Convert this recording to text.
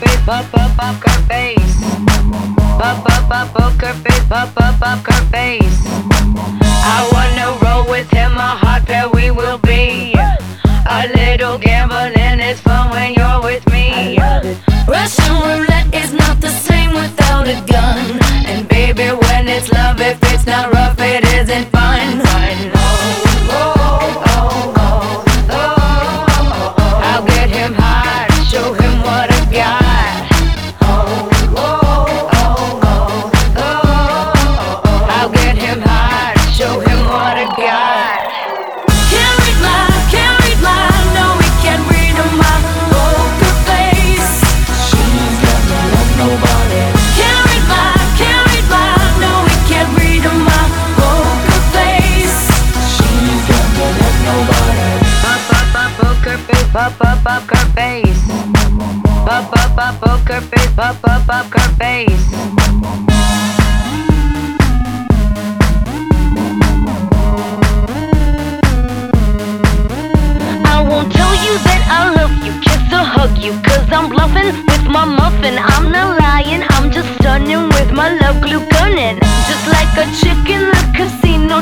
Face, pop, pop, poker face. Pop, pop, pop, poker face, pop, pop, poker face. I wanna him oh, what Can't read my, can't read my, no, we can't read my poker face. She's got me like nobody. Can't read my, can't read my, no, we can't read my poker face. She's got me like nobody. Pop, pop, pop, poker face, pop, pop, poker face. Pop, pop, pop, poker face, pop, pop, poker face. Bluffing with my muffin. I'm not lying, I'm just stunning with my love glue gunning. Just like a chick in the casino,